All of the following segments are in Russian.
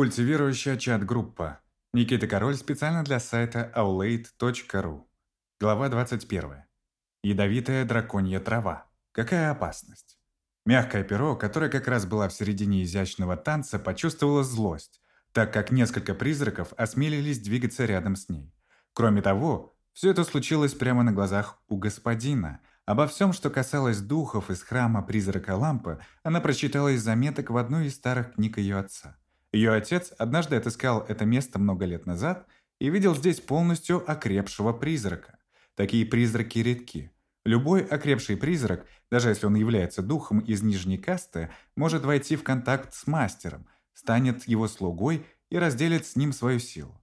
Культивирующая чат-группа. Никита Король специально для сайта aulade.ru. Глава 21. Ядовитая драконья трава. Какая опасность? Мягкое перо, которое как раз было в середине изящного танца, почувствовало злость, так как несколько призраков осмелились двигаться рядом с ней. Кроме того, все это случилось прямо на глазах у господина. Обо всем, что касалось духов из храма призрака лампы, она прочитала из заметок в одной из старых книг ее отца. Ее отец однажды отыскал это место много лет назад и видел здесь полностью окрепшего призрака. Такие призраки редки. Любой окрепший призрак, даже если он является духом из нижней касты, может войти в контакт с мастером, станет его слугой и разделит с ним свою силу.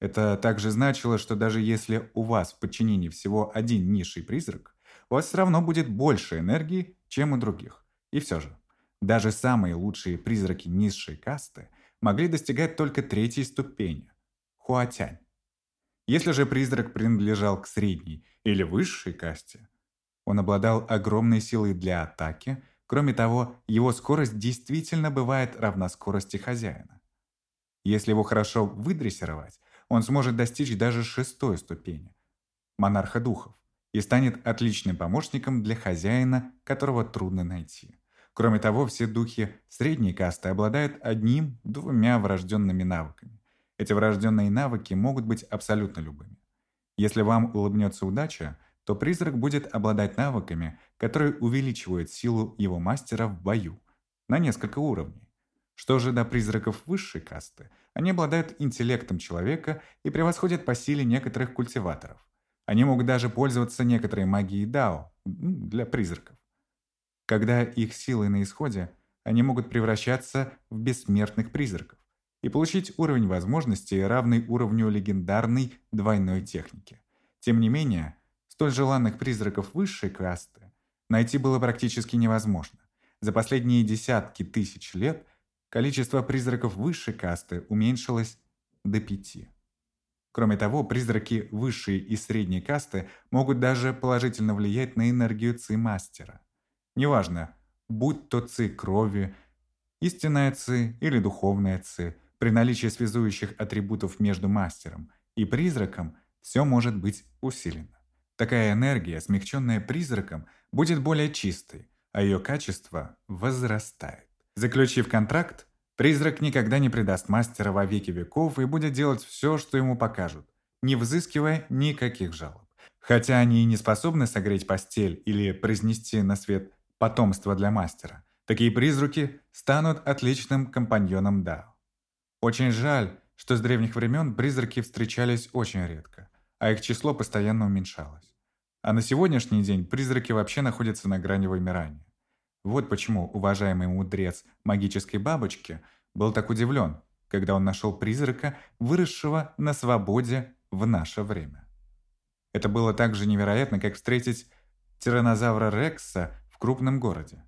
Это также значило, что даже если у вас в подчинении всего один низший призрак, у вас все равно будет больше энергии, чем у других. И все же, даже самые лучшие призраки низшей касты – могли достигать только третьей ступени – хуатянь. Если же призрак принадлежал к средней или высшей касте, он обладал огромной силой для атаки, кроме того, его скорость действительно бывает равна скорости хозяина. Если его хорошо выдрессировать, он сможет достичь даже шестой ступени – монарха духов, и станет отличным помощником для хозяина, которого трудно найти. Кроме того, все духи средней касты обладают одним-двумя врожденными навыками. Эти врожденные навыки могут быть абсолютно любыми. Если вам улыбнется удача, то призрак будет обладать навыками, которые увеличивают силу его мастера в бою на несколько уровней. Что же до призраков высшей касты, они обладают интеллектом человека и превосходят по силе некоторых культиваторов. Они могут даже пользоваться некоторой магией Дао для призраков. Когда их силы на исходе, они могут превращаться в бессмертных призраков и получить уровень возможностей, равный уровню легендарной двойной техники. Тем не менее, столь желанных призраков высшей касты найти было практически невозможно. За последние десятки тысяч лет количество призраков высшей касты уменьшилось до пяти. Кроме того, призраки высшей и средней касты могут даже положительно влиять на энергию ци-мастера. Неважно, будь то ци крови, истинная ци или духовная ци, при наличии связующих атрибутов между мастером и призраком все может быть усилено. Такая энергия, смягченная призраком, будет более чистой, а ее качество возрастает. Заключив контракт, призрак никогда не предаст мастера во веки веков и будет делать все, что ему покажут, не взыскивая никаких жалоб. Хотя они и не способны согреть постель или произнести на свет потомство для мастера. Такие призраки станут отличным компаньоном Дао. Очень жаль, что с древних времен призраки встречались очень редко, а их число постоянно уменьшалось. А на сегодняшний день призраки вообще находятся на грани вымирания. Вот почему уважаемый мудрец магической бабочки был так удивлен, когда он нашел призрака, выросшего на свободе в наше время. Это было так же невероятно, как встретить тиранозавра Рекса крупном городе.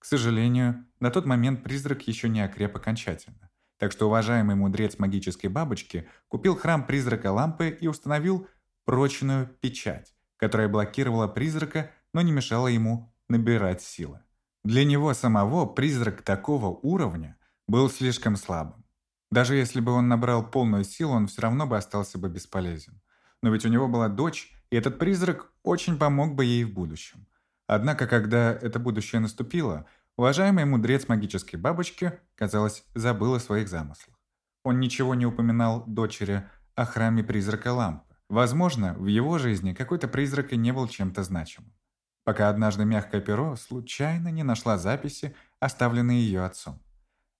К сожалению, на тот момент призрак еще не окреп окончательно. Так что уважаемый мудрец магической бабочки купил храм призрака лампы и установил прочную печать, которая блокировала призрака, но не мешала ему набирать силы. Для него самого призрак такого уровня был слишком слабым. Даже если бы он набрал полную силу, он все равно бы остался бы бесполезен. Но ведь у него была дочь, и этот призрак очень помог бы ей в будущем. Однако, когда это будущее наступило, уважаемый мудрец магической бабочки, казалось, забыл о своих замыслах. Он ничего не упоминал дочери о храме призрака лампы. Возможно, в его жизни какой-то призрак и не был чем-то значимым. Пока однажды мягкое перо случайно не нашла записи, оставленные ее отцом.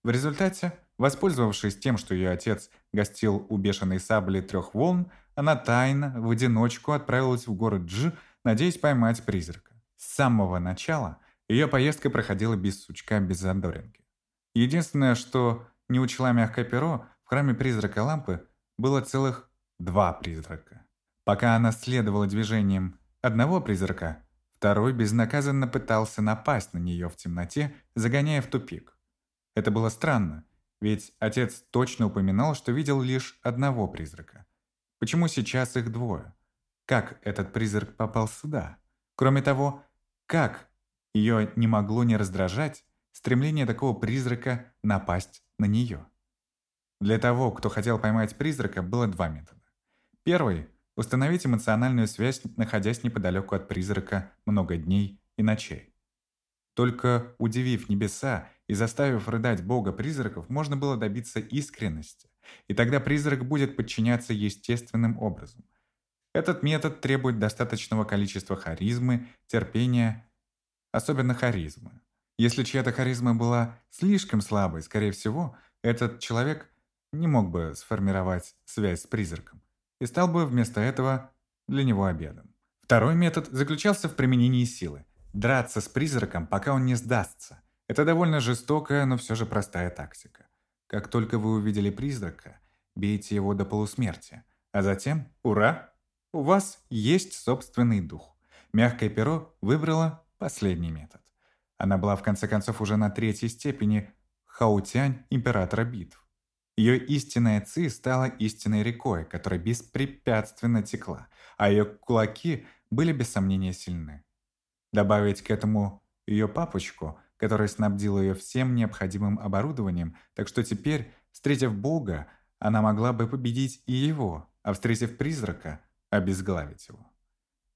В результате, воспользовавшись тем, что ее отец гостил у бешеной сабли трех волн, она тайно, в одиночку отправилась в город Дж, надеясь поймать призрака. С самого начала ее поездка проходила без сучка, без задоринки. Единственное, что не учла мягкое перо, в храме призрака лампы было целых два призрака. Пока она следовала движением одного призрака, второй безнаказанно пытался напасть на нее в темноте, загоняя в тупик. Это было странно, ведь отец точно упоминал, что видел лишь одного призрака. Почему сейчас их двое? Как этот призрак попал сюда? Кроме того, как ее не могло не раздражать стремление такого призрака напасть на нее? Для того, кто хотел поймать призрака, было два метода. Первый – установить эмоциональную связь, находясь неподалеку от призрака много дней и ночей. Только удивив небеса и заставив рыдать бога призраков, можно было добиться искренности, и тогда призрак будет подчиняться естественным образом. Этот метод требует достаточного количества харизмы, терпения, особенно харизмы. Если чья-то харизма была слишком слабой, скорее всего, этот человек не мог бы сформировать связь с призраком и стал бы вместо этого для него обедом. Второй метод заключался в применении силы. Драться с призраком, пока он не сдастся. Это довольно жестокая, но все же простая тактика. Как только вы увидели призрака, бейте его до полусмерти. А затем, ура, у вас есть собственный дух. Мягкое перо выбрало последний метод. Она была в конце концов уже на третьей степени Хаутянь императора битв. Ее истинная ци стала истинной рекой, которая беспрепятственно текла, а ее кулаки были без сомнения сильны. Добавить к этому ее папочку, который снабдил ее всем необходимым оборудованием, так что теперь, встретив Бога, она могла бы победить и его, а встретив призрака, обезглавить его.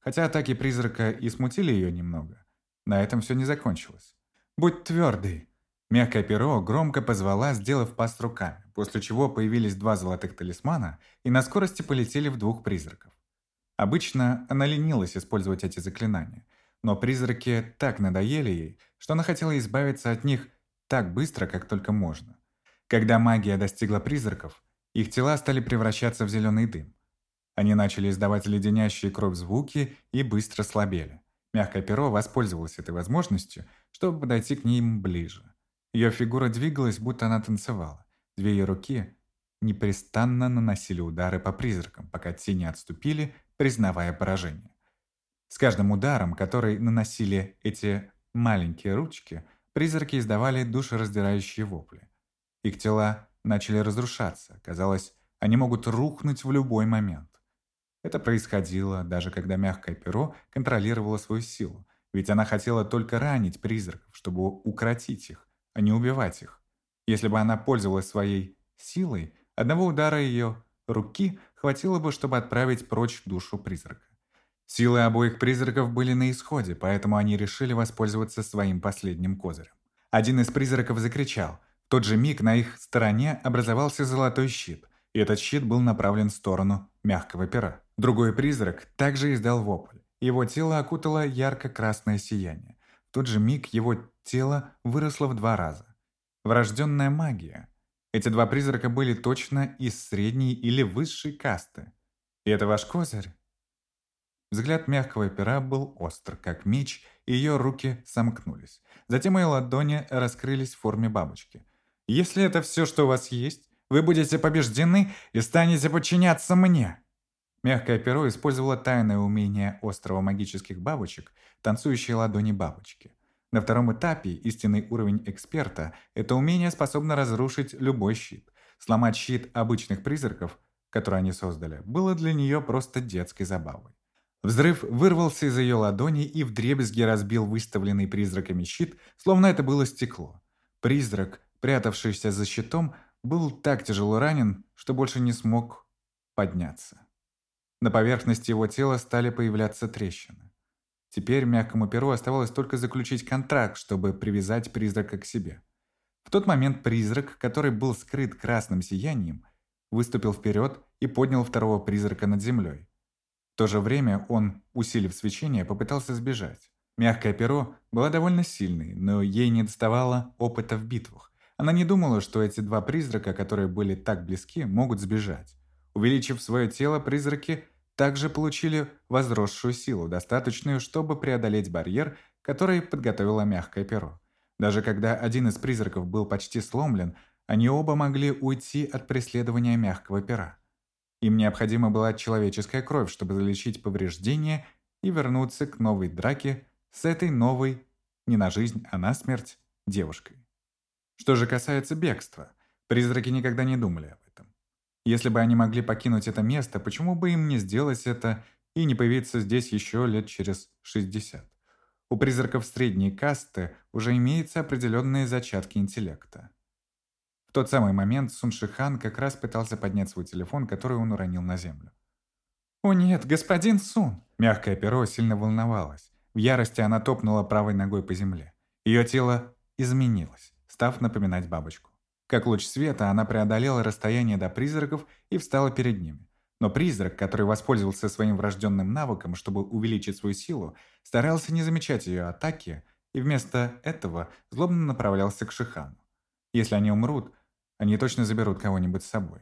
Хотя атаки призрака и смутили ее немного, на этом все не закончилось. «Будь твердый!» Мягкое перо громко позвала, сделав пас руками, после чего появились два золотых талисмана и на скорости полетели в двух призраков. Обычно она ленилась использовать эти заклинания, но призраки так надоели ей, что она хотела избавиться от них так быстро, как только можно. Когда магия достигла призраков, их тела стали превращаться в зеленый дым. Они начали издавать леденящие кровь звуки и быстро слабели. Мягкое перо воспользовалось этой возможностью, чтобы подойти к ним ближе. Ее фигура двигалась, будто она танцевала. Две ее руки непрестанно наносили удары по призракам, пока те не отступили, признавая поражение. С каждым ударом, который наносили эти маленькие ручки, призраки издавали душераздирающие вопли. Их тела начали разрушаться. Казалось, они могут рухнуть в любой момент. Это происходило, даже когда мягкое перо контролировало свою силу, ведь она хотела только ранить призраков, чтобы укротить их, а не убивать их. Если бы она пользовалась своей силой, одного удара ее руки хватило бы, чтобы отправить прочь душу призрака. Силы обоих призраков были на исходе, поэтому они решили воспользоваться своим последним козырем. Один из призраков закричал. В тот же миг на их стороне образовался золотой щит, и этот щит был направлен в сторону мягкого пера. Другой призрак также издал вопль. Его тело окутало ярко-красное сияние. В тот же миг его тело выросло в два раза. Врожденная магия. Эти два призрака были точно из средней или высшей касты. И это ваш козырь? Взгляд мягкого пера был остр, как меч, и ее руки сомкнулись. Затем мои ладони раскрылись в форме бабочки. «Если это все, что у вас есть, вы будете побеждены и станете подчиняться мне!» Мягкое перо использовало тайное умение острова магических бабочек, танцующие ладони бабочки. На втором этапе истинный уровень эксперта это умение способно разрушить любой щит. Сломать щит обычных призраков, который они создали, было для нее просто детской забавой. Взрыв вырвался из ее ладони и вдребезги разбил выставленный призраками щит, словно это было стекло. Призрак, прятавшийся за щитом, был так тяжело ранен, что больше не смог подняться. На поверхности его тела стали появляться трещины. Теперь мягкому перу оставалось только заключить контракт, чтобы привязать призрака к себе. В тот момент призрак, который был скрыт красным сиянием, выступил вперед и поднял второго призрака над землей. В то же время он, усилив свечение, попытался сбежать. Мягкое перо было довольно сильной, но ей не доставало опыта в битвах. Она не думала, что эти два призрака, которые были так близки, могут сбежать. Увеличив свое тело, призраки также получили возросшую силу, достаточную, чтобы преодолеть барьер, который подготовило мягкое перо. Даже когда один из призраков был почти сломлен, они оба могли уйти от преследования мягкого пера. Им необходима была человеческая кровь, чтобы залечить повреждения и вернуться к новой драке с этой новой, не на жизнь, а на смерть, девушкой. Что же касается бегства, призраки никогда не думали об этом. Если бы они могли покинуть это место, почему бы им не сделать это и не появиться здесь еще лет через 60? У призраков средней касты уже имеются определенные зачатки интеллекта. В тот самый момент Сун Шихан как раз пытался поднять свой телефон, который он уронил на землю. «О нет, господин Сун!» Мягкое перо сильно волновалось. В ярости она топнула правой ногой по земле. Ее тело изменилось, став напоминать бабочку. Как луч света, она преодолела расстояние до призраков и встала перед ними. Но призрак, который воспользовался своим врожденным навыком, чтобы увеличить свою силу, старался не замечать ее атаки и вместо этого злобно направлялся к Шихану. Если они умрут, они точно заберут кого-нибудь с собой.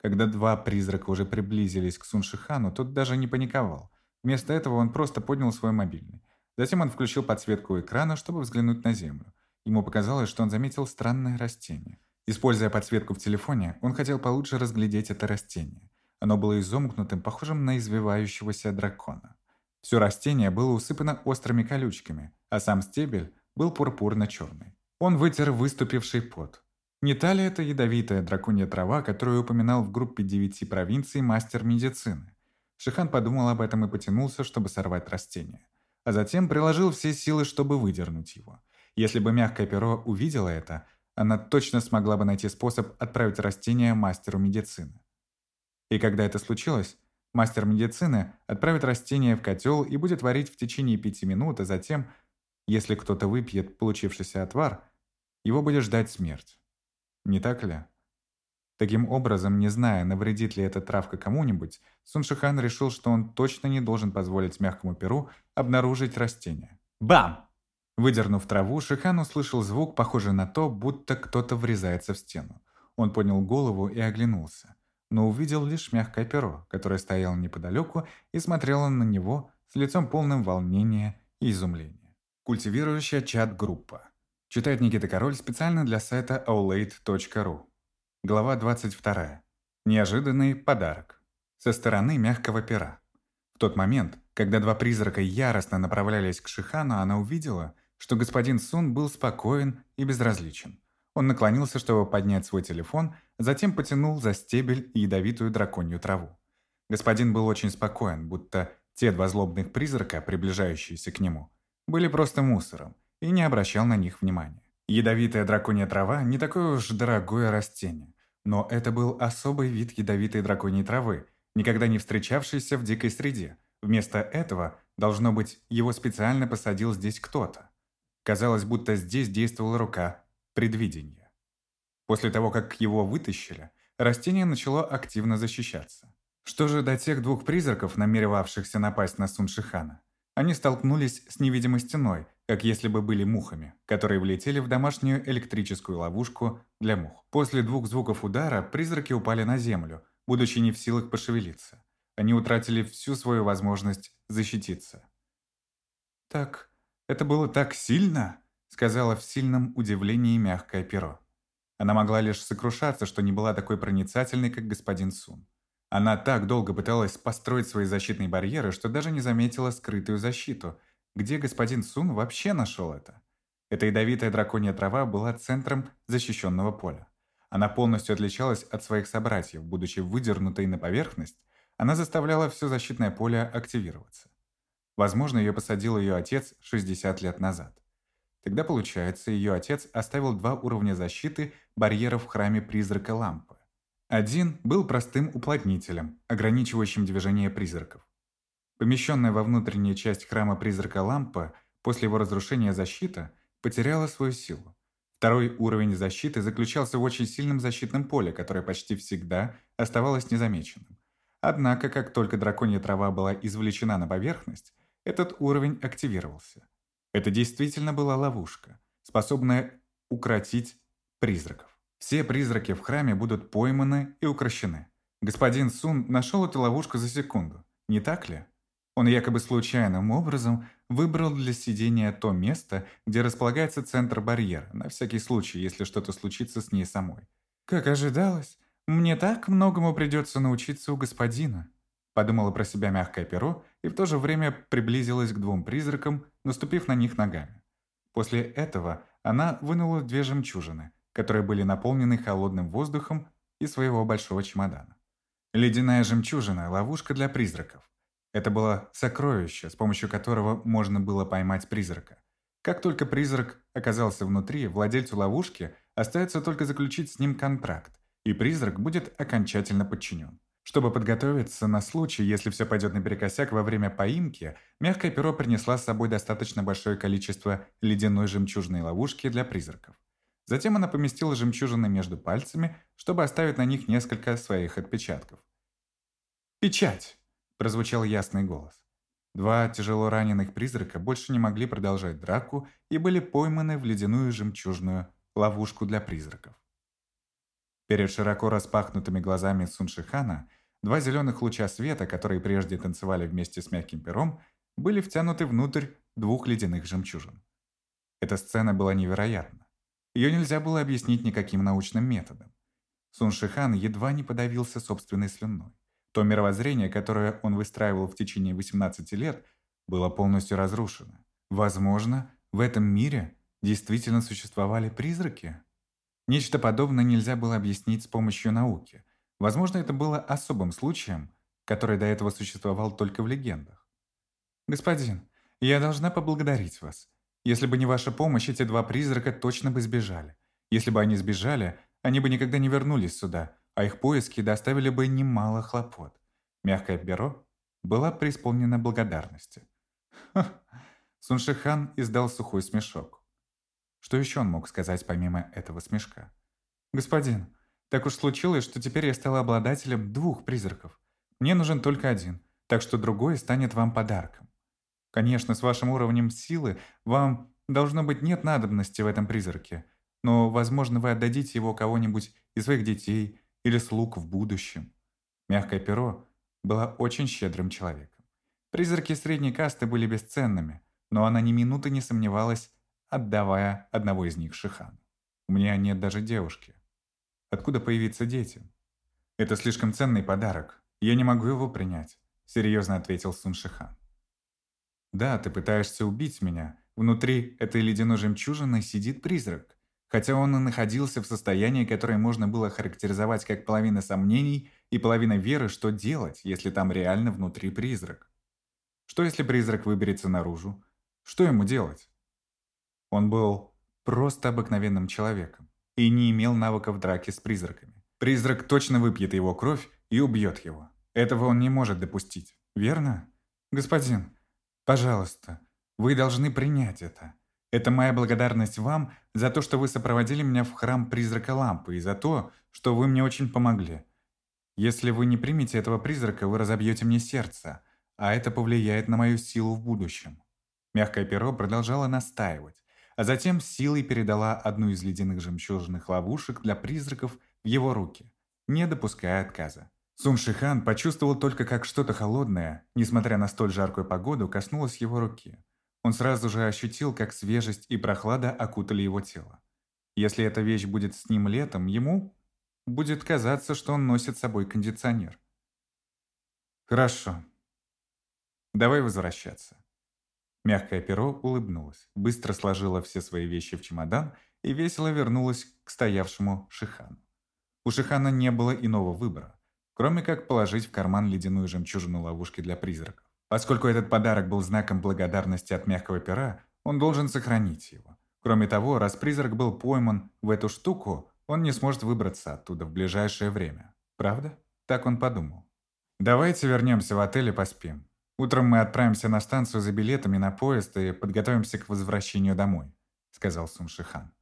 Когда два призрака уже приблизились к Сун Шихану, тот даже не паниковал. Вместо этого он просто поднял свой мобильный. Затем он включил подсветку экрана, чтобы взглянуть на землю. Ему показалось, что он заметил странное растение. Используя подсветку в телефоне, он хотел получше разглядеть это растение. Оно было изомкнутым, похожим на извивающегося дракона. Все растение было усыпано острыми колючками, а сам стебель был пурпурно-черный. Он вытер выступивший пот. Не та ли это ядовитая драконья трава, которую упоминал в группе девяти провинций мастер медицины? Шихан подумал об этом и потянулся, чтобы сорвать растение. А затем приложил все силы, чтобы выдернуть его. Если бы мягкое перо увидело это, она точно смогла бы найти способ отправить растение мастеру медицины. И когда это случилось, мастер медицины отправит растение в котел и будет варить в течение пяти минут, а затем, если кто-то выпьет получившийся отвар, его будет ждать смерть. Не так ли? Таким образом, не зная, навредит ли эта травка кому-нибудь, Суншихан решил, что он точно не должен позволить мягкому перу обнаружить растение. Бам! Выдернув траву, Шихан услышал звук, похожий на то, будто кто-то врезается в стену. Он поднял голову и оглянулся, но увидел лишь мягкое перо, которое стояло неподалеку и смотрело на него с лицом полным волнения и изумления. Культивирующая чат-группа. Читает Никита Король специально для сайта aulade.ru. Глава 22. Неожиданный подарок. Со стороны мягкого пера. В тот момент, когда два призрака яростно направлялись к Шихану, она увидела, что господин Сун был спокоен и безразличен. Он наклонился, чтобы поднять свой телефон, затем потянул за стебель и ядовитую драконью траву. Господин был очень спокоен, будто те два злобных призрака, приближающиеся к нему, были просто мусором, и не обращал на них внимания. Ядовитая драконья трава – не такое уж дорогое растение, но это был особый вид ядовитой драконьей травы, никогда не встречавшийся в дикой среде. Вместо этого, должно быть, его специально посадил здесь кто-то. Казалось, будто здесь действовала рука предвидения. После того, как его вытащили, растение начало активно защищаться. Что же до тех двух призраков, намеревавшихся напасть на Суншихана? Они столкнулись с невидимой стеной, как если бы были мухами, которые влетели в домашнюю электрическую ловушку для мух. После двух звуков удара призраки упали на землю, будучи не в силах пошевелиться. Они утратили всю свою возможность защититься. «Так, это было так сильно!» — сказала в сильном удивлении мягкое перо. Она могла лишь сокрушаться, что не была такой проницательной, как господин Сун. Она так долго пыталась построить свои защитные барьеры, что даже не заметила скрытую защиту — где господин Сун вообще нашел это? Эта ядовитая драконья трава была центром защищенного поля. Она полностью отличалась от своих собратьев, будучи выдернутой на поверхность, она заставляла все защитное поле активироваться. Возможно, ее посадил ее отец 60 лет назад. Тогда, получается, ее отец оставил два уровня защиты барьеров в храме призрака лампы. Один был простым уплотнителем, ограничивающим движение призраков. Помещенная во внутреннюю часть храма призрака лампа после его разрушения защита потеряла свою силу. Второй уровень защиты заключался в очень сильном защитном поле, которое почти всегда оставалось незамеченным. Однако, как только драконья трава была извлечена на поверхность, этот уровень активировался. Это действительно была ловушка, способная укротить призраков. Все призраки в храме будут пойманы и укращены. Господин Сун нашел эту ловушку за секунду, не так ли? Он якобы случайным образом выбрал для сидения то место, где располагается центр барьера, на всякий случай, если что-то случится с ней самой. «Как ожидалось, мне так многому придется научиться у господина», подумала про себя мягкое перо и в то же время приблизилась к двум призракам, наступив на них ногами. После этого она вынула две жемчужины, которые были наполнены холодным воздухом из своего большого чемодана. Ледяная жемчужина – ловушка для призраков. Это было сокровище, с помощью которого можно было поймать призрака. Как только призрак оказался внутри, владельцу ловушки Остается только заключить с ним контракт, и призрак будет окончательно подчинен. Чтобы подготовиться на случай, если все пойдет наперекосяк во время поимки, мягкое перо принесла с собой достаточно большое количество ледяной жемчужной ловушки для призраков. Затем она поместила жемчужины между пальцами, чтобы оставить на них несколько своих отпечатков. «Печать!» – прозвучал ясный голос. Два тяжело раненых призрака больше не могли продолжать драку и были пойманы в ледяную жемчужную ловушку для призраков. Перед широко распахнутыми глазами Суншихана Два зеленых луча света, которые прежде танцевали вместе с мягким пером, были втянуты внутрь двух ледяных жемчужин. Эта сцена была невероятна. Ее нельзя было объяснить никаким научным методом. Сун Шихан едва не подавился собственной слюной. То мировоззрение, которое он выстраивал в течение 18 лет, было полностью разрушено. Возможно, в этом мире действительно существовали призраки? Нечто подобное нельзя было объяснить с помощью науки, Возможно, это было особым случаем, который до этого существовал только в легендах. «Господин, я должна поблагодарить вас. Если бы не ваша помощь, эти два призрака точно бы сбежали. Если бы они сбежали, они бы никогда не вернулись сюда, а их поиски доставили бы немало хлопот. Мягкое перо была преисполнена благодарности. Суншихан издал сухой смешок. Что еще он мог сказать помимо этого смешка? «Господин, так уж случилось, что теперь я стала обладателем двух призраков. Мне нужен только один, так что другой станет вам подарком. Конечно, с вашим уровнем силы вам, должно быть, нет надобности в этом призраке, но, возможно, вы отдадите его кого-нибудь из своих детей или слуг в будущем. Мягкое перо было очень щедрым человеком. Призраки средней касты были бесценными, но она ни минуты не сомневалась, отдавая одного из них Шихану. У меня нет даже девушки. Откуда появиться детям? Это слишком ценный подарок. Я не могу его принять, серьезно ответил Суншихан. Да, ты пытаешься убить меня. Внутри этой ледяной жемчужины сидит призрак. Хотя он и находился в состоянии, которое можно было характеризовать как половина сомнений и половина веры, что делать, если там реально внутри призрак. Что если призрак выберется наружу? Что ему делать? Он был просто обыкновенным человеком и не имел навыков драки с призраками. Призрак точно выпьет его кровь и убьет его. Этого он не может допустить, верно? Господин, пожалуйста, вы должны принять это. Это моя благодарность вам за то, что вы сопроводили меня в храм призрака лампы и за то, что вы мне очень помогли. Если вы не примете этого призрака, вы разобьете мне сердце, а это повлияет на мою силу в будущем. Мягкое перо продолжало настаивать, а затем силой передала одну из ледяных жемчужных ловушек для призраков в его руки, не допуская отказа. Сун Шихан почувствовал только, как что-то холодное, несмотря на столь жаркую погоду, коснулось его руки. Он сразу же ощутил, как свежесть и прохлада окутали его тело. Если эта вещь будет с ним летом, ему будет казаться, что он носит с собой кондиционер. «Хорошо. Давай возвращаться». Мягкое перо улыбнулось, быстро сложила все свои вещи в чемодан и весело вернулась к стоявшему Шихану. У Шихана не было иного выбора, кроме как положить в карман ледяную жемчужину ловушки для призраков. Поскольку этот подарок был знаком благодарности от мягкого пера, он должен сохранить его. Кроме того, раз призрак был пойман в эту штуку, он не сможет выбраться оттуда в ближайшее время. Правда? Так он подумал. «Давайте вернемся в отель и поспим. «Утром мы отправимся на станцию за билетами на поезд и подготовимся к возвращению домой», — сказал Суншихан.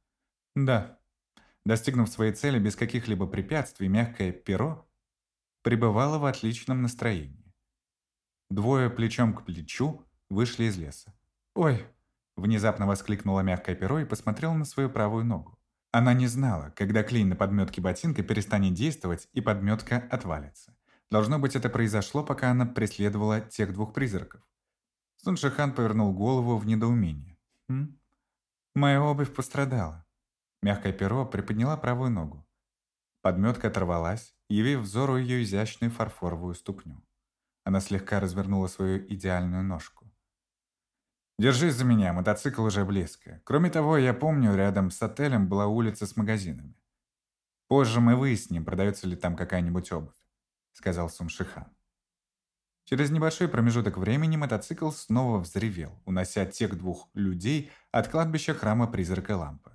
«Да». Достигнув своей цели без каких-либо препятствий, мягкое перо пребывало в отличном настроении. Двое плечом к плечу вышли из леса. «Ой!» – внезапно воскликнуло мягкое перо и посмотрела на свою правую ногу. Она не знала, когда клин на подметке ботинка перестанет действовать и подметка отвалится. Должно быть, это произошло, пока она преследовала тех двух призраков. Суншихан повернул голову в недоумении. «Хм? Моя обувь пострадала». Мягкое перо приподняла правую ногу. Подметка оторвалась, явив взору ее изящную фарфоровую ступню. Она слегка развернула свою идеальную ножку. «Держись за меня, мотоцикл уже близко. Кроме того, я помню, рядом с отелем была улица с магазинами. Позже мы выясним, продается ли там какая-нибудь обувь сказал Сумшихан. Через небольшой промежуток времени мотоцикл снова взревел, унося тех двух людей от кладбища храма призрака лампы.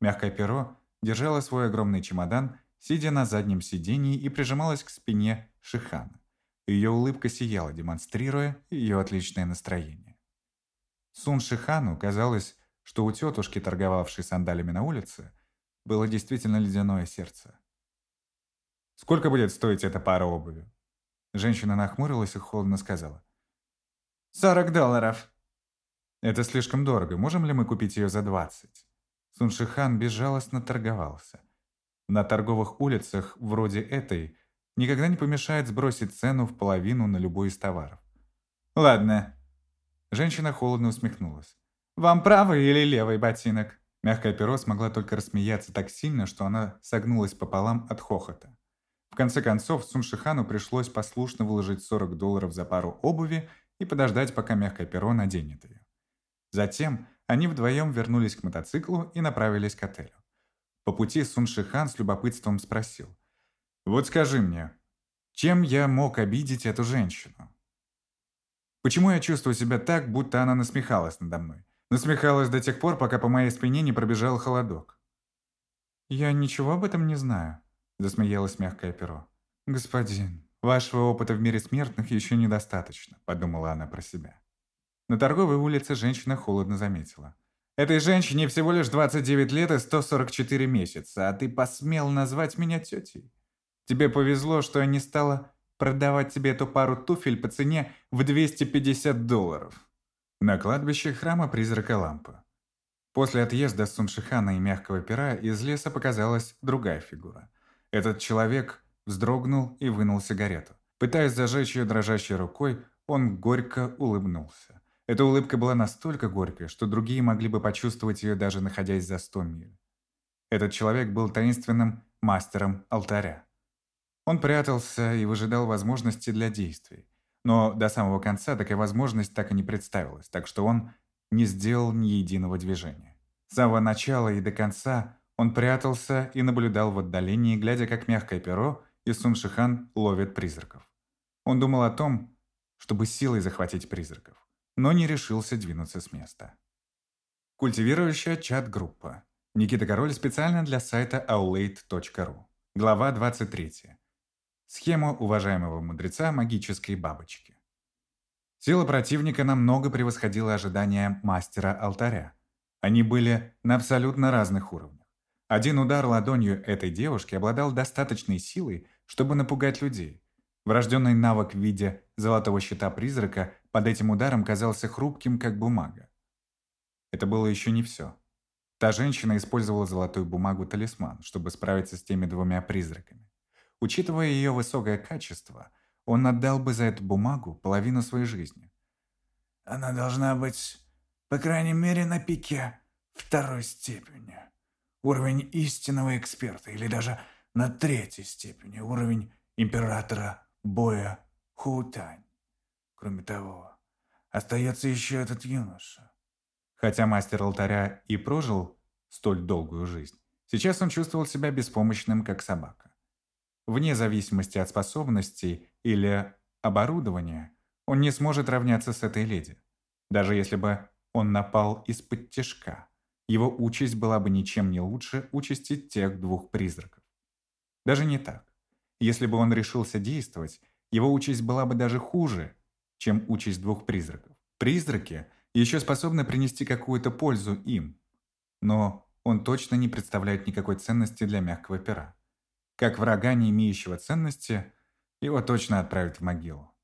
Мягкое перо держала свой огромный чемодан, сидя на заднем сидении и прижималась к спине Шихана. Ее улыбка сияла, демонстрируя ее отличное настроение. Сун Шихану казалось, что у тетушки, торговавшей сандалями на улице, было действительно ледяное сердце. «Сколько будет стоить эта пара обуви?» Женщина нахмурилась и холодно сказала. «Сорок долларов». «Это слишком дорого. Можем ли мы купить ее за двадцать?» Суншихан безжалостно торговался. На торговых улицах, вроде этой, никогда не помешает сбросить цену в половину на любой из товаров. «Ладно». Женщина холодно усмехнулась. «Вам правый или левый ботинок?» Мягкое перо смогла только рассмеяться так сильно, что она согнулась пополам от хохота. В конце концов, Суншихану пришлось послушно выложить 40 долларов за пару обуви и подождать, пока мягкое перо наденет ее. Затем они вдвоем вернулись к мотоциклу и направились к отелю. По пути Суншихан с любопытством спросил. «Вот скажи мне, чем я мог обидеть эту женщину? Почему я чувствую себя так, будто она насмехалась надо мной? Насмехалась до тех пор, пока по моей спине не пробежал холодок. «Я ничего об этом не знаю», – засмеялось мягкое перо. «Господин, вашего опыта в мире смертных еще недостаточно», – подумала она про себя. На торговой улице женщина холодно заметила. «Этой женщине всего лишь 29 лет и 144 месяца, а ты посмел назвать меня тетей. Тебе повезло, что я не стала продавать тебе эту пару туфель по цене в 250 долларов». На кладбище храма призрака лампы. После отъезда Суншихана и мягкого пера из леса показалась другая фигура. Этот человек вздрогнул и вынул сигарету. Пытаясь зажечь ее дрожащей рукой, он горько улыбнулся. Эта улыбка была настолько горькой, что другие могли бы почувствовать ее даже находясь за сто миль. Этот человек был таинственным мастером алтаря. Он прятался и выжидал возможности для действий. Но до самого конца такая возможность так и не представилась, так что он не сделал ни единого движения. С самого начала и до конца он прятался и наблюдал в отдалении, глядя, как мягкое перо и Суншихан ловят призраков. Он думал о том, чтобы силой захватить призраков, но не решился двинуться с места. Культивирующая чат-группа. Никита Король специально для сайта aulade.ru. Глава 23. Схема уважаемого мудреца магической бабочки. Сила противника намного превосходила ожидания мастера алтаря. Они были на абсолютно разных уровнях. Один удар ладонью этой девушки обладал достаточной силой, чтобы напугать людей. Врожденный навык в виде золотого щита призрака под этим ударом казался хрупким, как бумага. Это было еще не все. Та женщина использовала золотую бумагу-талисман, чтобы справиться с теми двумя призраками. Учитывая ее высокое качество, он отдал бы за эту бумагу половину своей жизни. Она должна быть, по крайней мере, на пике второй степени. Уровень истинного эксперта, или даже на третьей степени, уровень императора боя Хутань. Кроме того, остается еще этот юноша. Хотя мастер алтаря и прожил столь долгую жизнь, сейчас он чувствовал себя беспомощным, как собака. Вне зависимости от способностей или оборудования, он не сможет равняться с этой леди. Даже если бы он напал из-под тяжка, его участь была бы ничем не лучше участи тех двух призраков. Даже не так. Если бы он решился действовать, его участь была бы даже хуже, чем участь двух призраков. Призраки еще способны принести какую-то пользу им, но он точно не представляет никакой ценности для мягкого пера. Как врага, не имеющего ценности, его точно отправят в могилу.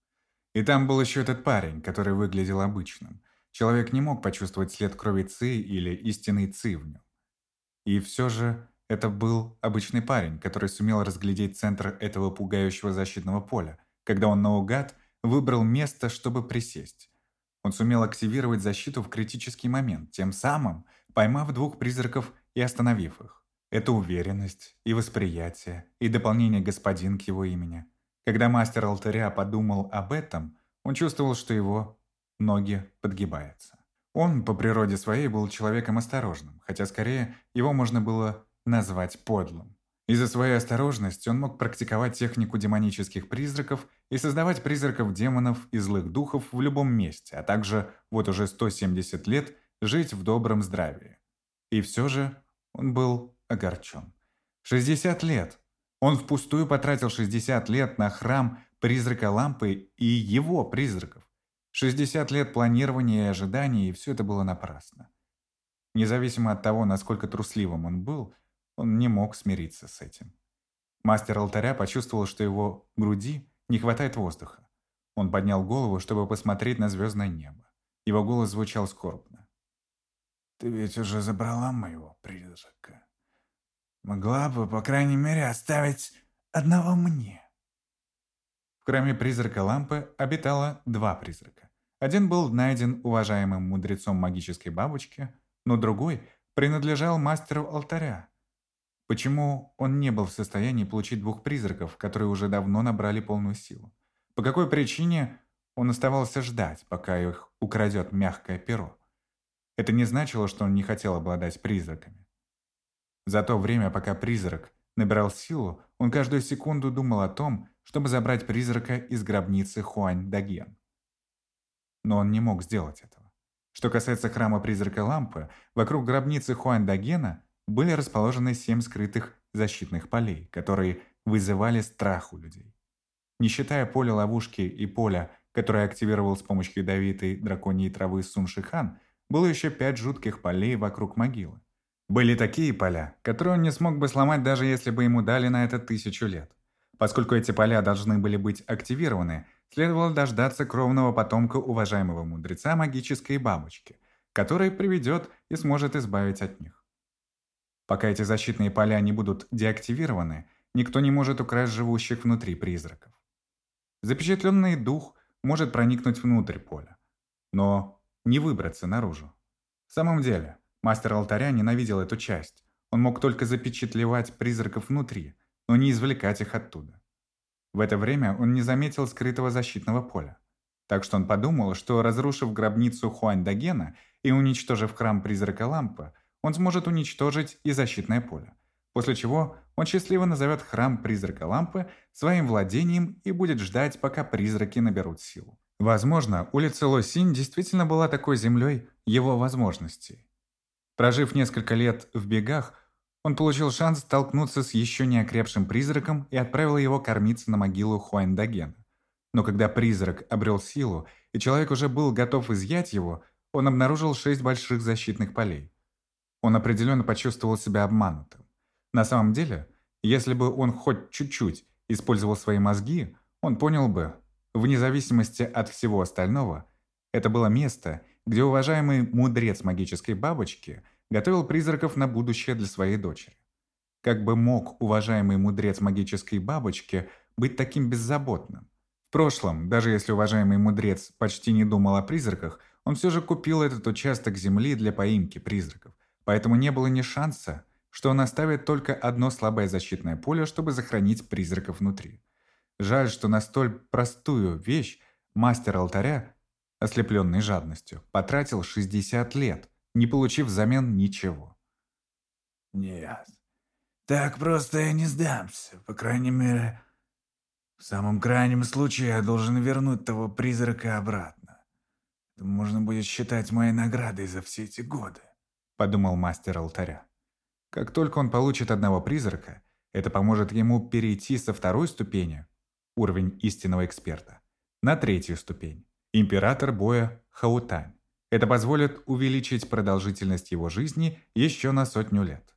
И там был еще этот парень, который выглядел обычным. Человек не мог почувствовать след крови Ци или истинный Ци в нем. И все же это был обычный парень, который сумел разглядеть центр этого пугающего защитного поля, когда он наугад выбрал место, чтобы присесть. Он сумел активировать защиту в критический момент, тем самым поймав двух призраков и остановив их. Это уверенность и восприятие, и дополнение господин к его имени. Когда мастер алтаря подумал об этом, он чувствовал, что его ноги подгибаются. Он по природе своей был человеком осторожным, хотя скорее его можно было назвать подлым. Из-за своей осторожности он мог практиковать технику демонических призраков и создавать призраков демонов и злых духов в любом месте, а также вот уже 170 лет жить в добром здравии. И все же он был огорчен. 60 лет! Он впустую потратил 60 лет на храм призрака лампы и его призраков. 60 лет планирования и ожиданий, и все это было напрасно. Независимо от того, насколько трусливым он был, он не мог смириться с этим. Мастер алтаря почувствовал, что его груди не хватает воздуха. Он поднял голову, чтобы посмотреть на звездное небо. Его голос звучал скорбно. «Ты ведь уже забрала моего призрака. Могла бы, по крайней мере, оставить одного мне». В храме призрака лампы обитало два призрака. Один был найден уважаемым мудрецом магической бабочки, но другой принадлежал мастеру алтаря. Почему он не был в состоянии получить двух призраков, которые уже давно набрали полную силу? По какой причине он оставался ждать, пока их украдет мягкое перо? Это не значило, что он не хотел обладать призраками. За то время, пока призрак набирал силу, он каждую секунду думал о том, чтобы забрать призрака из гробницы Хуань Даген. Но он не мог сделать этого. Что касается храма призрака лампы, вокруг гробницы Хуань Дагена были расположены семь скрытых защитных полей, которые вызывали страх у людей. Не считая поля ловушки и поля, которое активировал с помощью ядовитой драконьей травы Сун Шихан, было еще пять жутких полей вокруг могилы. Были такие поля, которые он не смог бы сломать, даже если бы ему дали на это тысячу лет. Поскольку эти поля должны были быть активированы, следовало дождаться кровного потомка уважаемого мудреца магической бабочки, который приведет и сможет избавить от них. Пока эти защитные поля не будут деактивированы, никто не может украсть живущих внутри призраков. Запечатленный дух может проникнуть внутрь поля, но не выбраться наружу. В самом деле, мастер алтаря ненавидел эту часть. Он мог только запечатлевать призраков внутри, но не извлекать их оттуда. В это время он не заметил скрытого защитного поля. Так что он подумал, что разрушив гробницу Хуань Дагена и уничтожив храм призрака Лампа, он сможет уничтожить и защитное поле. После чего он счастливо назовет храм призрака Лампы своим владением и будет ждать, пока призраки наберут силу. Возможно, улица Лосинь действительно была такой землей его возможностей. Прожив несколько лет в бегах, он получил шанс столкнуться с еще не окрепшим призраком и отправил его кормиться на могилу Хуайндагена. Но когда призрак обрел силу, и человек уже был готов изъять его, он обнаружил шесть больших защитных полей. Он определенно почувствовал себя обманутым. На самом деле, если бы он хоть чуть-чуть использовал свои мозги, он понял бы, вне зависимости от всего остального, это было место, где уважаемый мудрец магической бабочки – готовил призраков на будущее для своей дочери. Как бы мог уважаемый мудрец магической бабочки быть таким беззаботным? В прошлом, даже если уважаемый мудрец почти не думал о призраках, он все же купил этот участок земли для поимки призраков, поэтому не было ни шанса, что он оставит только одно слабое защитное поле, чтобы захоронить призраков внутри. Жаль, что на столь простую вещь мастер алтаря, ослепленный жадностью, потратил 60 лет, не получив взамен ничего. «Нет, так просто я не сдамся. По крайней мере, в самом крайнем случае я должен вернуть того призрака обратно. Это можно будет считать моей наградой за все эти годы», — подумал мастер алтаря. Как только он получит одного призрака, это поможет ему перейти со второй ступени, уровень истинного эксперта, на третью ступень, император боя Хаутань. Это позволит увеличить продолжительность его жизни еще на сотню лет.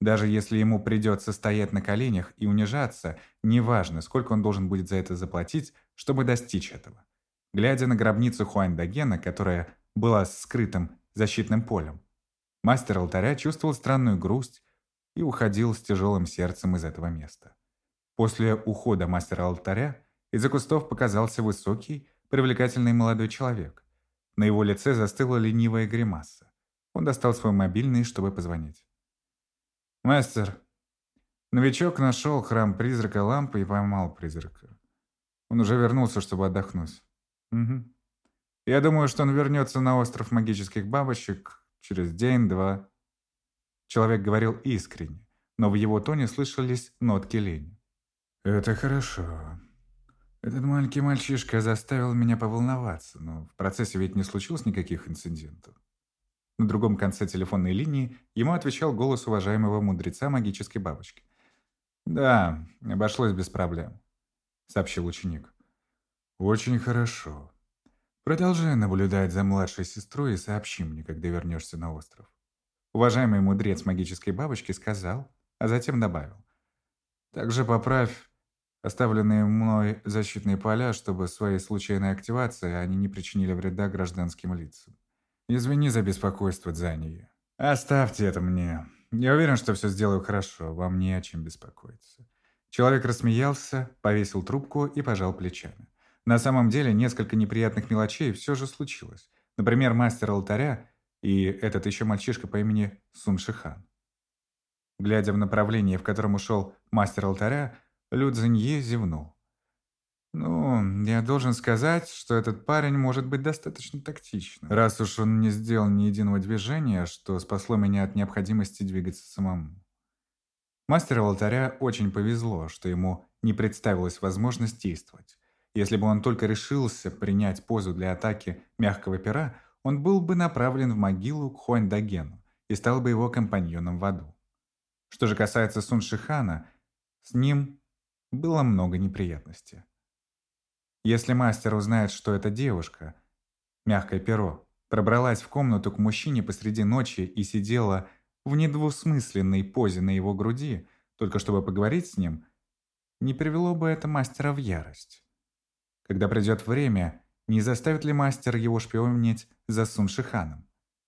Даже если ему придется стоять на коленях и унижаться, неважно, сколько он должен будет за это заплатить, чтобы достичь этого. Глядя на гробницу Хуань-Дагена, которая была скрытым защитным полем, мастер алтаря чувствовал странную грусть и уходил с тяжелым сердцем из этого места. После ухода мастера алтаря из-за кустов показался высокий, привлекательный молодой человек – на его лице застыла ленивая гримаса. Он достал свой мобильный, чтобы позвонить. «Мастер, новичок нашел храм призрака лампы и поймал призрака. Он уже вернулся, чтобы отдохнуть. Угу. Я думаю, что он вернется на остров магических бабочек через день-два». Человек говорил искренне, но в его тоне слышались нотки лени. «Это хорошо. Этот маленький мальчишка заставил меня поволноваться, но в процессе ведь не случилось никаких инцидентов. На другом конце телефонной линии ему отвечал голос уважаемого мудреца магической бабочки. «Да, обошлось без проблем», — сообщил ученик. «Очень хорошо. Продолжай наблюдать за младшей сестрой и сообщи мне, когда вернешься на остров». Уважаемый мудрец магической бабочки сказал, а затем добавил. «Также поправь оставленные мной защитные поля, чтобы своей случайной активацией они не причинили вреда гражданским лицам. Извини за беспокойство, Дзании. Оставьте это мне. Я уверен, что все сделаю хорошо, вам не о чем беспокоиться. Человек рассмеялся, повесил трубку и пожал плечами. На самом деле, несколько неприятных мелочей все же случилось. Например, мастер алтаря и этот еще мальчишка по имени Сун Шихан. Глядя в направлении, в котором ушел мастер алтаря, Лю Цзинье зевнул. «Ну, я должен сказать, что этот парень может быть достаточно тактичным, раз уж он не сделал ни единого движения, что спасло меня от необходимости двигаться самому». Мастеру алтаря очень повезло, что ему не представилась возможность действовать. Если бы он только решился принять позу для атаки мягкого пера, он был бы направлен в могилу к Хуаньдагену и стал бы его компаньоном в аду. Что же касается Сун Шихана, с ним было много неприятностей. Если мастер узнает, что эта девушка, мягкое перо, пробралась в комнату к мужчине посреди ночи и сидела в недвусмысленной позе на его груди, только чтобы поговорить с ним, не привело бы это мастера в ярость. Когда придет время, не заставит ли мастер его шпионить за Сун Шиханом?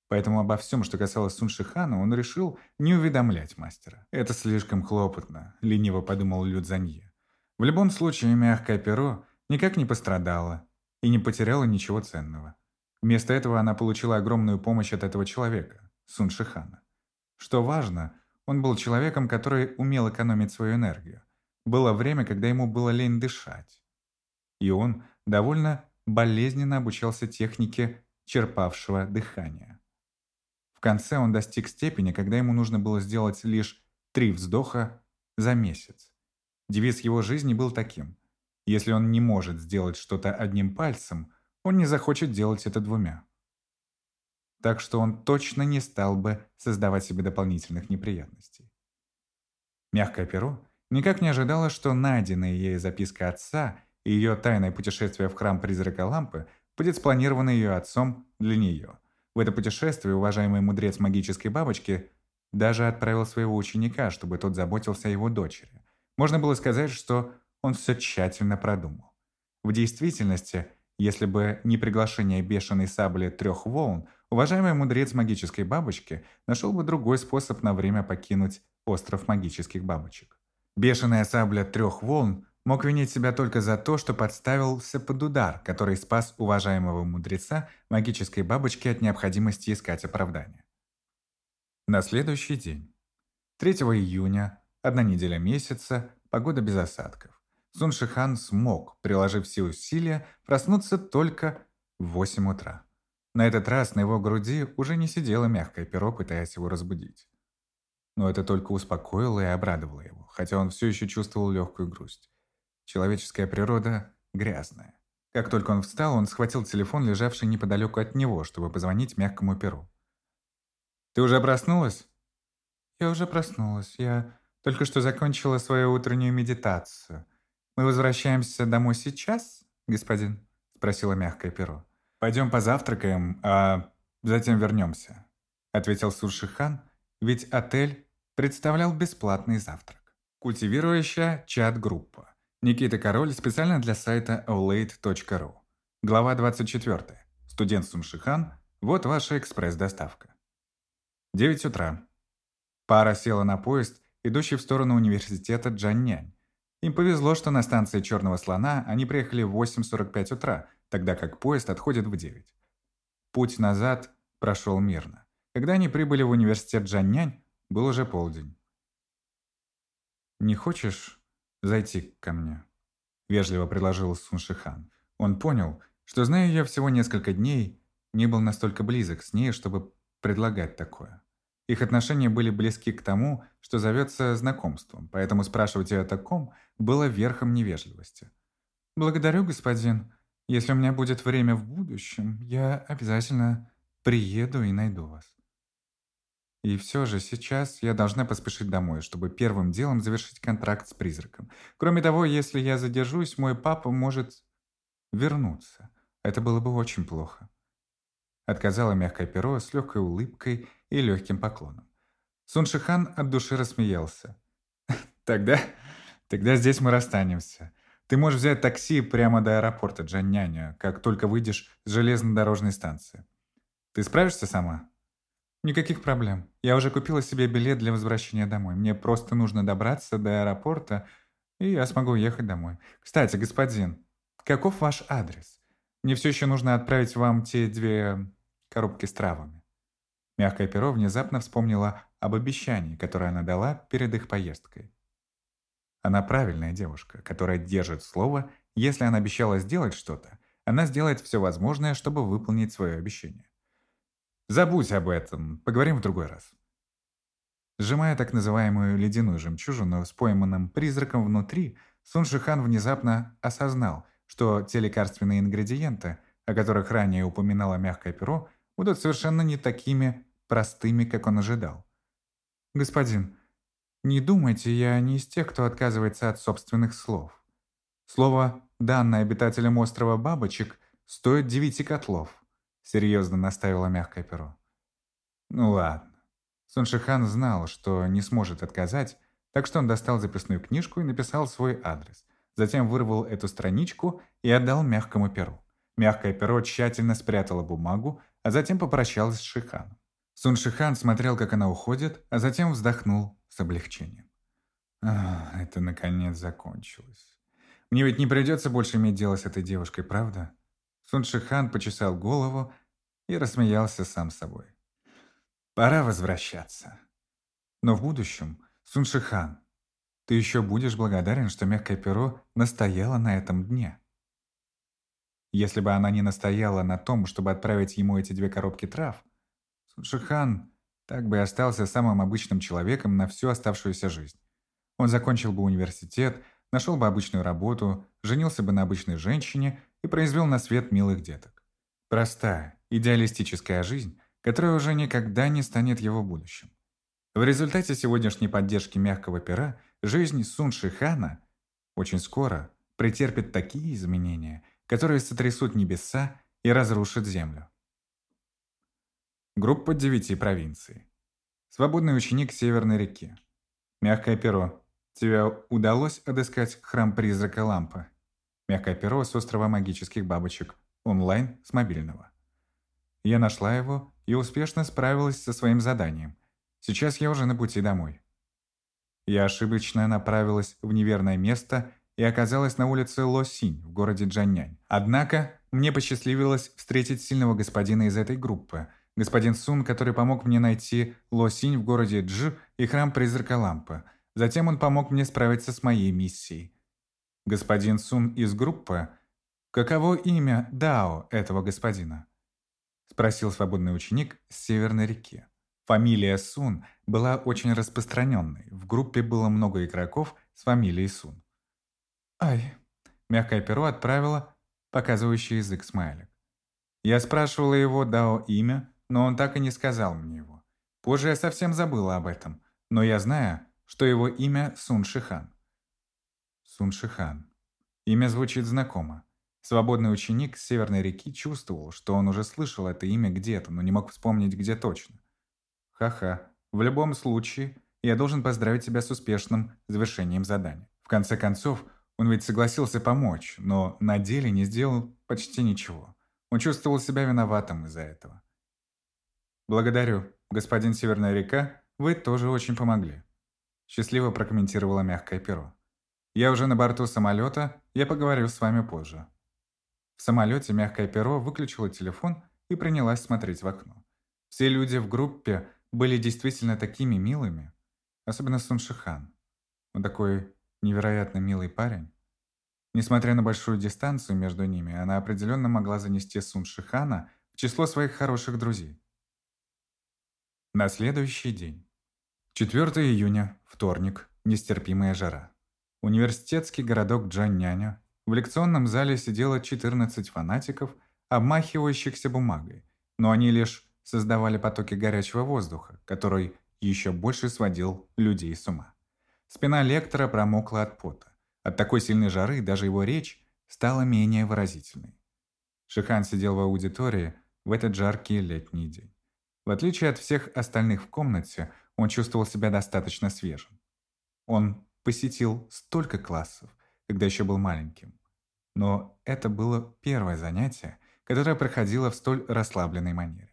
Поэтому обо всем, что касалось Сун Шихана, он решил не уведомлять мастера. «Это слишком хлопотно», — лениво подумал Людзанье. В любом случае, мягкое перо никак не пострадало и не потеряло ничего ценного. Вместо этого она получила огромную помощь от этого человека, Сун Шихана. Что важно, он был человеком, который умел экономить свою энергию. Было время, когда ему было лень дышать. И он довольно болезненно обучался технике черпавшего дыхания. В конце он достиг степени, когда ему нужно было сделать лишь три вздоха за месяц. Девиз его жизни был таким. Если он не может сделать что-то одним пальцем, он не захочет делать это двумя. Так что он точно не стал бы создавать себе дополнительных неприятностей. Мягкое перо никак не ожидала, что найденная ей записка отца и ее тайное путешествие в храм призрака лампы будет спланировано ее отцом для нее. В это путешествие уважаемый мудрец магической бабочки даже отправил своего ученика, чтобы тот заботился о его дочери. Можно было сказать, что он все тщательно продумал. В действительности, если бы не приглашение бешеной сабли трех волн, уважаемый мудрец магической бабочки нашел бы другой способ на время покинуть остров магических бабочек. Бешеная сабля трех волн мог винить себя только за то, что подставился под удар, который спас уважаемого мудреца магической бабочки от необходимости искать оправдания. На следующий день, 3 июня Одна неделя месяца, погода без осадков. Сун Шихан смог, приложив все усилия, проснуться только в 8 утра. На этот раз на его груди уже не сидело мягкое перо, пытаясь его разбудить. Но это только успокоило и обрадовало его, хотя он все еще чувствовал легкую грусть. Человеческая природа грязная. Как только он встал, он схватил телефон, лежавший неподалеку от него, чтобы позвонить мягкому перу. «Ты уже проснулась?» «Я уже проснулась. Я только что закончила свою утреннюю медитацию. Мы возвращаемся домой сейчас, господин?» – спросила мягкое перо. «Пойдем позавтракаем, а затем вернемся», – ответил Суршихан, ведь отель представлял бесплатный завтрак. Культивирующая чат-группа. Никита Король специально для сайта aulade.ru. Глава 24. Студент Сумшихан. Вот ваша экспресс-доставка. 9 утра. Пара села на поезд идущий в сторону университета Джаннянь. Им повезло, что на станции Черного слона они приехали в 8.45 утра, тогда как поезд отходит в 9. Путь назад прошел мирно. Когда они прибыли в университет Джаннянь, был уже полдень. «Не хочешь зайти ко мне?» – вежливо предложил Суншихан. Он понял, что, зная ее всего несколько дней, не был настолько близок с ней, чтобы предлагать такое. Их отношения были близки к тому, что зовется знакомством, поэтому спрашивать ее о таком было верхом невежливости. «Благодарю, господин. Если у меня будет время в будущем, я обязательно приеду и найду вас». И все же сейчас я должна поспешить домой, чтобы первым делом завершить контракт с призраком. Кроме того, если я задержусь, мой папа может вернуться. Это было бы очень плохо. Отказала мягкое перо с легкой улыбкой и легким поклоном. Суншихан от души рассмеялся. «Тогда, тогда здесь мы расстанемся. Ты можешь взять такси прямо до аэропорта Джанняня, как только выйдешь с железнодорожной станции. Ты справишься сама?» «Никаких проблем. Я уже купила себе билет для возвращения домой. Мне просто нужно добраться до аэропорта, и я смогу уехать домой. Кстати, господин, каков ваш адрес? Мне все еще нужно отправить вам те две коробки с травами». Мягкое перо внезапно вспомнила об обещании, которое она дала перед их поездкой. Она правильная девушка, которая держит слово, если она обещала сделать что-то, она сделает все возможное, чтобы выполнить свое обещание. Забудь об этом, поговорим в другой раз. Сжимая так называемую ледяную жемчужину с пойманным призраком внутри, Сун Шихан внезапно осознал, что те лекарственные ингредиенты, о которых ранее упоминала мягкое перо, будут совершенно не такими простыми, как он ожидал. «Господин, не думайте, я не из тех, кто отказывается от собственных слов. Слово, данное обитателям острова Бабочек, стоит девяти котлов», — серьезно наставила мягкое перо. «Ну ладно». Суншихан знал, что не сможет отказать, так что он достал записную книжку и написал свой адрес. Затем вырвал эту страничку и отдал мягкому перу. Мягкое перо тщательно спрятало бумагу, а затем попрощалась с Шиханом. Сун Шихан смотрел, как она уходит, а затем вздохнул с облегчением. Ах, это наконец закончилось. Мне ведь не придется больше иметь дело с этой девушкой, правда? Сун Шихан почесал голову и рассмеялся сам собой. Пора возвращаться. Но в будущем, Сун Шихан, ты еще будешь благодарен, что мягкое перо настояло на этом дне. Если бы она не настояла на том, чтобы отправить ему эти две коробки трав, Суншихан так бы и остался самым обычным человеком на всю оставшуюся жизнь. Он закончил бы университет, нашел бы обычную работу, женился бы на обычной женщине и произвел на свет милых деток. Простая, идеалистическая жизнь, которая уже никогда не станет его будущим. В результате сегодняшней поддержки мягкого пера жизнь Сун Шихана очень скоро претерпит такие изменения, которые сотрясут небеса и разрушат землю. Группа девяти провинций. Свободный ученик Северной реки. Мягкое перо. Тебе удалось отыскать храм призрака лампы? Мягкое перо с острова магических бабочек. Онлайн с мобильного. Я нашла его и успешно справилась со своим заданием. Сейчас я уже на пути домой. Я ошибочно направилась в неверное место и оказалась на улице Лосинь в городе Джаннянь. Однако мне посчастливилось встретить сильного господина из этой группы – господин Сун, который помог мне найти Ло Синь в городе Дж и храм призрака лампы. Затем он помог мне справиться с моей миссией. Господин Сун из группы? Каково имя Дао этого господина? Спросил свободный ученик с Северной реки. Фамилия Сун была очень распространенной. В группе было много игроков с фамилией Сун. «Ай!» – мягкое перо отправило показывающий язык смайлик. Я спрашивала его Дао имя, но он так и не сказал мне его. Позже я совсем забыла об этом, но я знаю, что его имя Сун Шихан. Сун Шихан. Имя звучит знакомо. Свободный ученик с Северной реки чувствовал, что он уже слышал это имя где-то, но не мог вспомнить, где точно. Ха-ха. В любом случае, я должен поздравить тебя с успешным завершением задания. В конце концов, он ведь согласился помочь, но на деле не сделал почти ничего. Он чувствовал себя виноватым из-за этого. «Благодарю, господин Северная река, вы тоже очень помогли», счастливо прокомментировала мягкое перо. «Я уже на борту самолета, я поговорю с вами позже». В самолете мягкое перо выключило телефон и принялась смотреть в окно. Все люди в группе были действительно такими милыми, особенно Суншихан. Он такой невероятно милый парень. Несмотря на большую дистанцию между ними, она определенно могла занести Суншихана в число своих хороших друзей. На следующий день. 4 июня, вторник, нестерпимая жара. Университетский городок Джанняня. В лекционном зале сидело 14 фанатиков, обмахивающихся бумагой, но они лишь создавали потоки горячего воздуха, который еще больше сводил людей с ума. Спина лектора промокла от пота. От такой сильной жары даже его речь стала менее выразительной. Шихан сидел в аудитории в этот жаркий летний день. В отличие от всех остальных в комнате, он чувствовал себя достаточно свежим. Он посетил столько классов, когда еще был маленьким. Но это было первое занятие, которое проходило в столь расслабленной манере.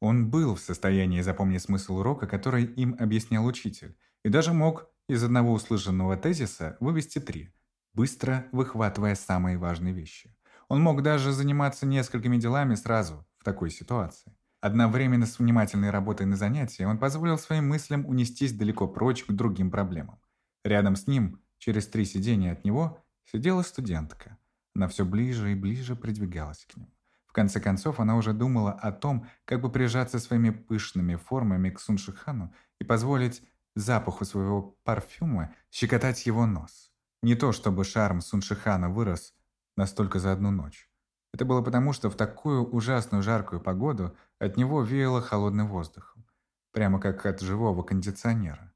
Он был в состоянии запомнить смысл урока, который им объяснял учитель, и даже мог из одного услышанного тезиса вывести три, быстро выхватывая самые важные вещи. Он мог даже заниматься несколькими делами сразу в такой ситуации. Одновременно с внимательной работой на занятии он позволил своим мыслям унестись далеко прочь к другим проблемам. Рядом с ним, через три сидения от него, сидела студентка. Она все ближе и ближе придвигалась к нему. В конце концов, она уже думала о том, как бы прижаться своими пышными формами к Суншихану и позволить запаху своего парфюма щекотать его нос. Не то чтобы шарм Суншихана вырос настолько за одну ночь. Это было потому, что в такую ужасную жаркую погоду от него веяло холодным воздухом, прямо как от живого кондиционера.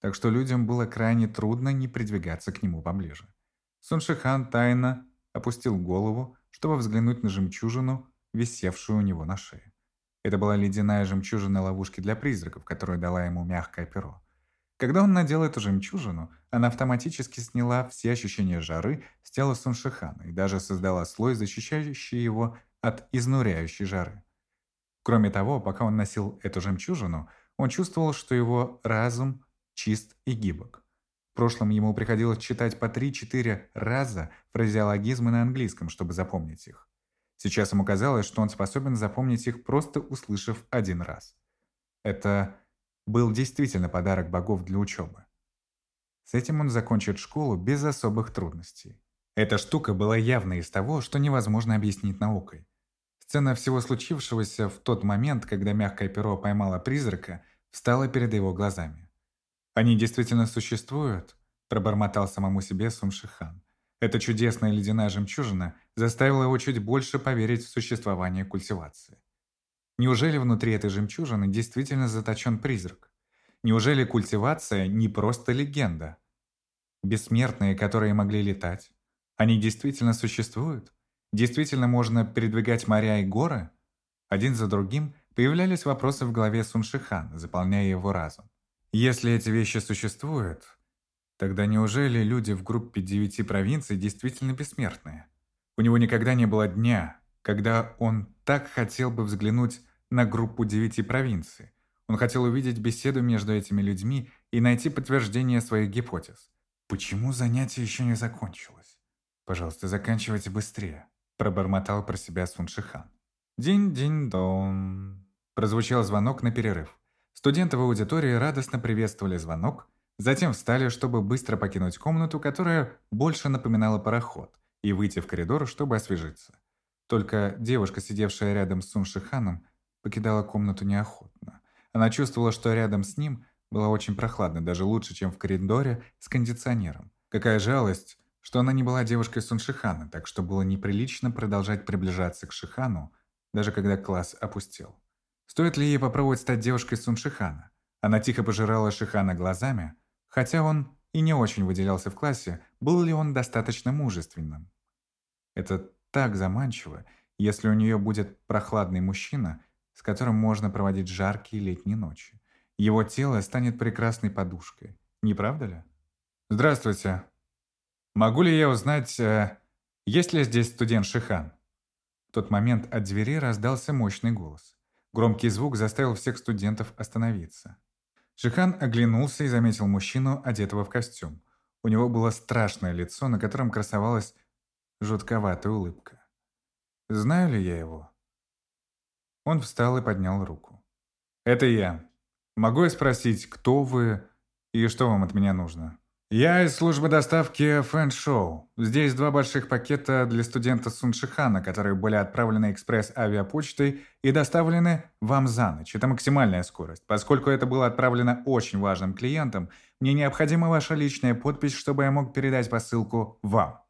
Так что людям было крайне трудно не придвигаться к нему поближе. Суншихан тайно опустил голову, чтобы взглянуть на жемчужину, висевшую у него на шее. Это была ледяная жемчужина ловушки для призраков, которую дала ему мягкое перо. Когда он надел эту жемчужину, она автоматически сняла все ощущения жары с тела Суншихана и даже создала слой, защищающий его от изнуряющей жары. Кроме того, пока он носил эту жемчужину, он чувствовал, что его разум чист и гибок. В прошлом ему приходилось читать по 3-4 раза фразеологизмы на английском, чтобы запомнить их. Сейчас ему казалось, что он способен запомнить их, просто услышав один раз. Это был действительно подарок богов для учебы. С этим он закончит школу без особых трудностей. Эта штука была явно из того, что невозможно объяснить наукой. Сцена всего случившегося в тот момент, когда мягкое перо поймало призрака, встала перед его глазами. «Они действительно существуют?» – пробормотал самому себе Сумшихан. Эта чудесная ледяная жемчужина заставила его чуть больше поверить в существование культивации. Неужели внутри этой жемчужины действительно заточен призрак? Неужели культивация не просто легенда? Бессмертные, которые могли летать, они действительно существуют? Действительно можно передвигать моря и горы? Один за другим появлялись вопросы в голове Суншихан, заполняя его разум. Если эти вещи существуют, тогда неужели люди в группе девяти провинций действительно бессмертные? У него никогда не было дня, когда он так хотел бы взглянуть на группу девяти провинций. Он хотел увидеть беседу между этими людьми и найти подтверждение своих гипотез. Почему занятие еще не закончилось? Пожалуйста, заканчивайте быстрее, пробормотал про себя Суншихан. Динь-динь-дон. Прозвучал звонок на перерыв. Студенты в аудитории радостно приветствовали звонок, затем встали, чтобы быстро покинуть комнату, которая больше напоминала пароход, и выйти в коридор, чтобы освежиться. Только девушка, сидевшая рядом с Суншиханом, покидала комнату неохотно. Она чувствовала, что рядом с ним было очень прохладно, даже лучше, чем в коридоре с кондиционером. Какая жалость, что она не была девушкой Суншихана, так что было неприлично продолжать приближаться к Шихану, даже когда класс опустел. Стоит ли ей попробовать стать девушкой Суншихана? Она тихо пожирала Шихана глазами, хотя он и не очень выделялся в классе, был ли он достаточно мужественным. Это так заманчиво, если у нее будет прохладный мужчина, с которым можно проводить жаркие летние ночи. Его тело станет прекрасной подушкой, не правда ли? Здравствуйте. Могу ли я узнать, э, есть ли здесь студент Шихан? В тот момент от двери раздался мощный голос. Громкий звук заставил всех студентов остановиться. Шихан оглянулся и заметил мужчину, одетого в костюм. У него было страшное лицо, на котором красовалась жутковатая улыбка. «Знаю ли я его?» Он встал и поднял руку. «Это я. Могу я спросить, кто вы и что вам от меня нужно?» «Я из службы доставки Фэн-Шоу. Здесь два больших пакета для студента Суншихана, которые были отправлены экспресс-авиапочтой и доставлены вам за ночь. Это максимальная скорость. Поскольку это было отправлено очень важным клиентам, мне необходима ваша личная подпись, чтобы я мог передать посылку вам».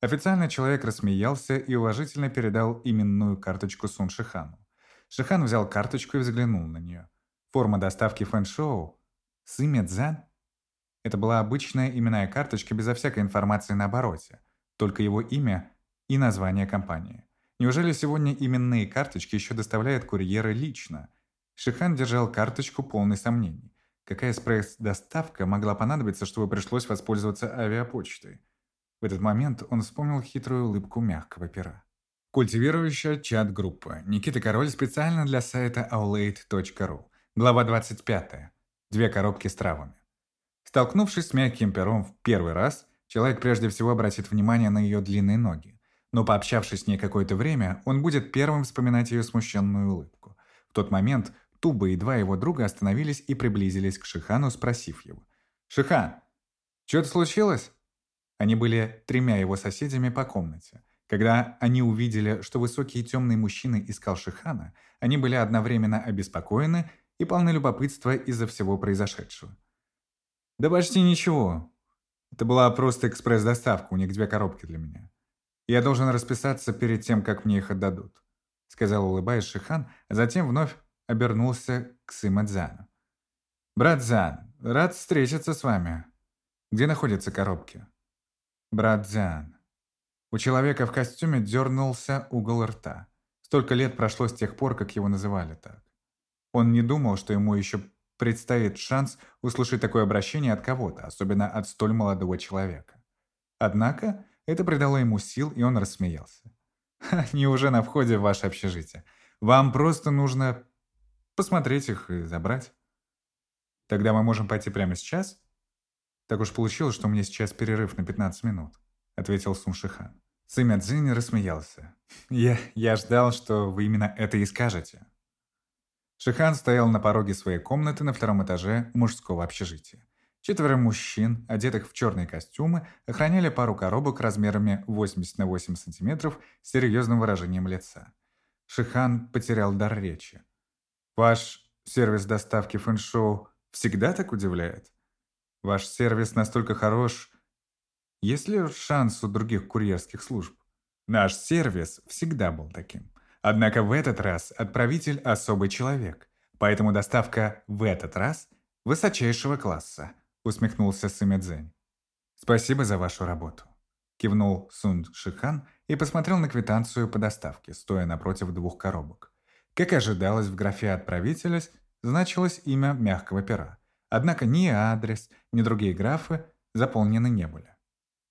Официально человек рассмеялся и уважительно передал именную карточку Суншихану. Шихан взял карточку и взглянул на нее. Форма доставки фэн-шоу. Сымя Цзан? Это была обычная именная карточка безо всякой информации на обороте. Только его имя и название компании. Неужели сегодня именные карточки еще доставляют курьеры лично? Шихан держал карточку полной сомнений. Какая экспресс-доставка могла понадобиться, чтобы пришлось воспользоваться авиапочтой? В этот момент он вспомнил хитрую улыбку мягкого пера. Культивирующая чат-группа. Никита Король специально для сайта aulade.ru. Глава 25. Две коробки с травами. Столкнувшись с мягким пером в первый раз, человек прежде всего обратит внимание на ее длинные ноги. Но пообщавшись с ней какое-то время, он будет первым вспоминать ее смущенную улыбку. В тот момент Туба и два его друга остановились и приблизились к Шихану, спросив его. «Шихан, что-то случилось?» Они были тремя его соседями по комнате. Когда они увидели, что высокий и темный мужчина искал Шихана, они были одновременно обеспокоены и полны любопытства из-за всего произошедшего. «Да почти ничего. Это была просто экспресс-доставка, у них две коробки для меня. Я должен расписаться перед тем, как мне их отдадут», сказал улыбаясь Шихан, а затем вновь обернулся к Сыма Дзану. «Брат Дзан, рад встретиться с вами. Где находятся коробки?» «Брат Дзян». У человека в костюме дернулся угол рта. Столько лет прошло с тех пор, как его называли так. Он не думал, что ему еще предстоит шанс услышать такое обращение от кого-то, особенно от столь молодого человека. Однако это придало ему сил, и он рассмеялся. «Они уже на входе в ваше общежитие. Вам просто нужно посмотреть их и забрать. Тогда мы можем пойти прямо сейчас?» «Так уж получилось, что у меня сейчас перерыв на 15 минут», — ответил Сумшихан. Сымя Цзинь рассмеялся. «Я, «Я ждал, что вы именно это и скажете». Шихан стоял на пороге своей комнаты на втором этаже мужского общежития. Четверо мужчин, одетых в черные костюмы, охраняли пару коробок размерами 80 на 8 сантиметров с серьезным выражением лица. Шихан потерял дар речи. «Ваш сервис доставки фэншоу всегда так удивляет?» Ваш сервис настолько хорош. Есть ли шанс у других курьерских служб? Наш сервис всегда был таким. Однако в этот раз отправитель особый человек, поэтому доставка в этот раз высочайшего класса, усмехнулся Сымэдзэнь. Спасибо за вашу работу. Кивнул Сун Шихан и посмотрел на квитанцию по доставке, стоя напротив двух коробок. Как ожидалось, в графе «Отправителя» значилось имя мягкого пера. Однако ни адрес, ни другие графы заполнены не были.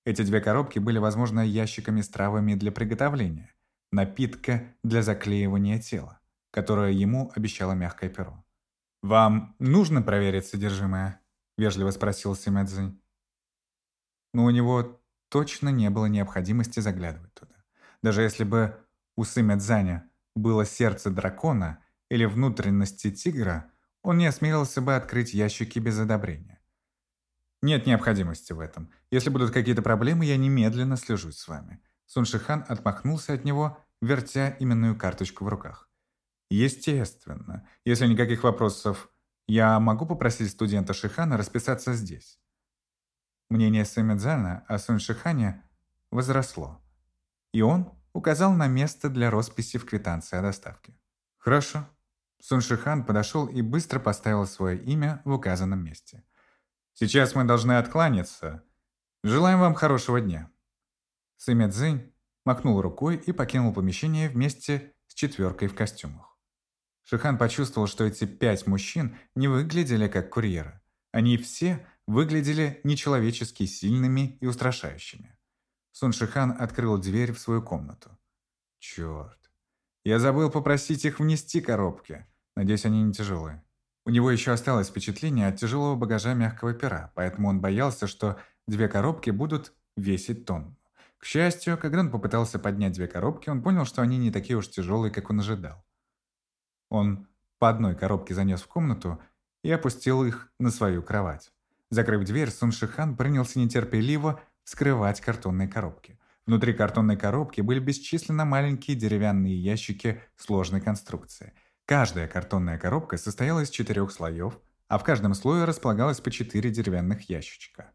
Эти две коробки были, возможно, ящиками с травами для приготовления, напитка для заклеивания тела, которое ему обещало мягкое перо. «Вам нужно проверить содержимое?» – вежливо спросил Симэдзи. Но у него точно не было необходимости заглядывать туда. Даже если бы у Сымэдзаня было сердце дракона или внутренности тигра – он не осмелился бы открыть ящики без одобрения. Нет необходимости в этом. Если будут какие-то проблемы, я немедленно слежусь с вами. Сун Шихан отмахнулся от него, вертя именную карточку в руках. Естественно. Если никаких вопросов, я могу попросить студента Шихана расписаться здесь. Мнение Сэмидзана о Сун Шихане возросло. И он указал на место для росписи в квитанции о доставке. «Хорошо», Суншихан подошел и быстро поставил свое имя в указанном месте. «Сейчас мы должны откланяться. Желаем вам хорошего дня». Сымя Цзинь махнул рукой и покинул помещение вместе с четверкой в костюмах. Шихан почувствовал, что эти пять мужчин не выглядели как курьеры. Они все выглядели нечеловечески сильными и устрашающими. Сун Шихан открыл дверь в свою комнату. Черт. Я забыл попросить их внести коробки. Надеюсь, они не тяжелые. У него еще осталось впечатление от тяжелого багажа мягкого пера, поэтому он боялся, что две коробки будут весить тонну. К счастью, когда он попытался поднять две коробки, он понял, что они не такие уж тяжелые, как он ожидал. Он по одной коробке занес в комнату и опустил их на свою кровать. Закрыв дверь, Сун Шихан принялся нетерпеливо вскрывать картонные коробки. Внутри картонной коробки были бесчисленно маленькие деревянные ящики сложной конструкции. Каждая картонная коробка состояла из четырех слоев, а в каждом слое располагалось по четыре деревянных ящичка.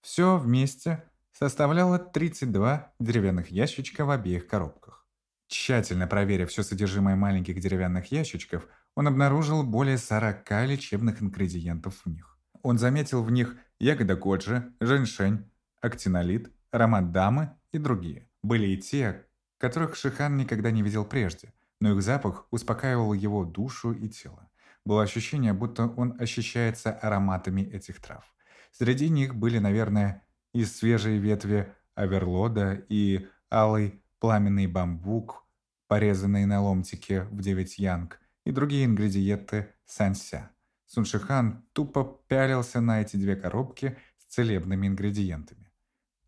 Все вместе составляло 32 деревянных ящичка в обеих коробках. Тщательно проверив все содержимое маленьких деревянных ящичков, он обнаружил более 40 лечебных ингредиентов в них. Он заметил в них ягода коджи, женьшень, актинолит, аромат дамы и другие. Были и те, которых Шихан никогда не видел прежде, но их запах успокаивал его душу и тело. Было ощущение, будто он ощущается ароматами этих трав. Среди них были, наверное, и свежие ветви аверлода, и алый пламенный бамбук, порезанный на ломтики в 9 янг, и другие ингредиенты санся. Суншихан тупо пялился на эти две коробки с целебными ингредиентами.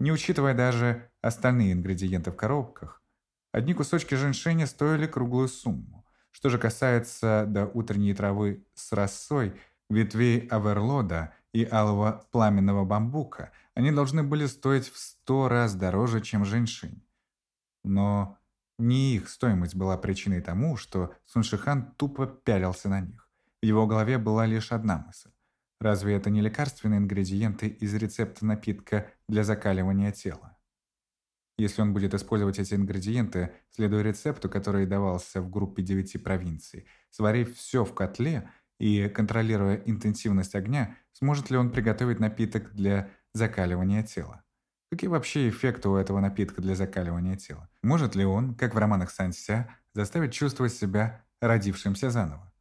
Не учитывая даже остальные ингредиенты в коробках, одни кусочки женьшеня стоили круглую сумму. Что же касается до утренней травы с росой, ветвей аверлода и алого пламенного бамбука, они должны были стоить в сто раз дороже, чем женьшень. Но не их стоимость была причиной тому, что Суншихан тупо пялился на них. В его голове была лишь одна мысль. Разве это не лекарственные ингредиенты из рецепта напитка для закаливания тела? Если он будет использовать эти ингредиенты, следуя рецепту, который давался в группе девяти провинций, сварив все в котле и контролируя интенсивность огня, сможет ли он приготовить напиток для закаливания тела? Какие вообще эффекты у этого напитка для закаливания тела? Может ли он, как в романах Санся, заставить чувствовать себя родившимся заново?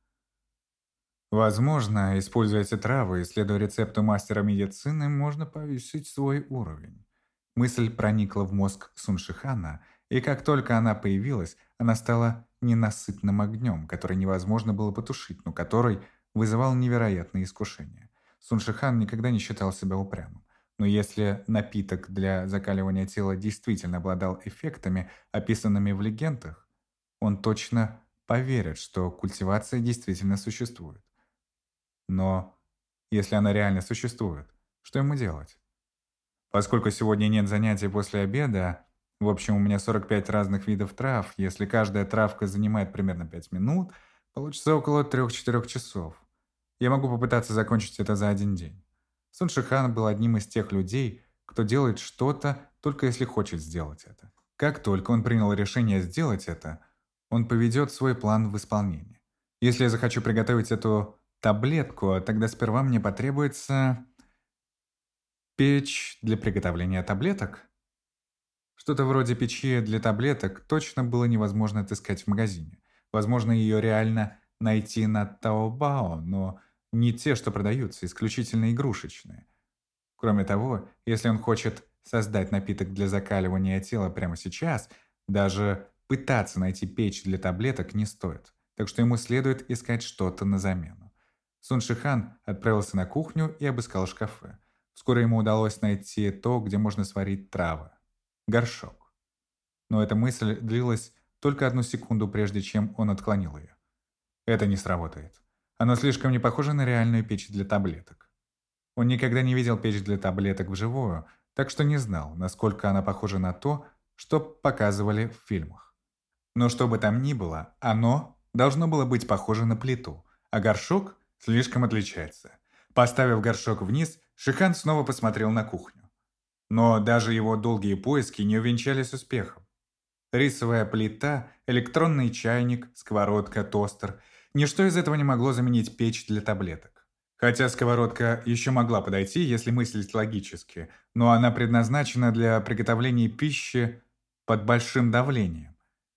Возможно, используя эти травы и следуя рецепту мастера медицины, можно повысить свой уровень. Мысль проникла в мозг Суншихана, и как только она появилась, она стала ненасытным огнем, который невозможно было потушить, но который вызывал невероятные искушения. Суншихан никогда не считал себя упрямым. Но если напиток для закаливания тела действительно обладал эффектами, описанными в легендах, он точно поверит, что культивация действительно существует. Но если она реально существует, что ему делать? Поскольку сегодня нет занятий после обеда, в общем, у меня 45 разных видов трав, если каждая травка занимает примерно 5 минут, получится около 3-4 часов. Я могу попытаться закончить это за один день. Сун Шихан был одним из тех людей, кто делает что-то, только если хочет сделать это. Как только он принял решение сделать это, он поведет свой план в исполнение. Если я захочу приготовить эту таблетку, тогда сперва мне потребуется печь для приготовления таблеток. Что-то вроде печи для таблеток точно было невозможно отыскать в магазине. Возможно, ее реально найти на Таобао, но не те, что продаются, исключительно игрушечные. Кроме того, если он хочет создать напиток для закаливания тела прямо сейчас, даже пытаться найти печь для таблеток не стоит, так что ему следует искать что-то на замену. Сун Шихан отправился на кухню и обыскал шкафы. Вскоре ему удалось найти то, где можно сварить травы. Горшок. Но эта мысль длилась только одну секунду, прежде чем он отклонил ее. Это не сработает. Оно слишком не похоже на реальную печь для таблеток. Он никогда не видел печь для таблеток вживую, так что не знал, насколько она похожа на то, что показывали в фильмах. Но что бы там ни было, оно должно было быть похоже на плиту, а горшок слишком отличается. Поставив горшок вниз, Шихан снова посмотрел на кухню. Но даже его долгие поиски не увенчались успехом. Рисовая плита, электронный чайник, сковородка, тостер – Ничто из этого не могло заменить печь для таблеток. Хотя сковородка еще могла подойти, если мыслить логически, но она предназначена для приготовления пищи под большим давлением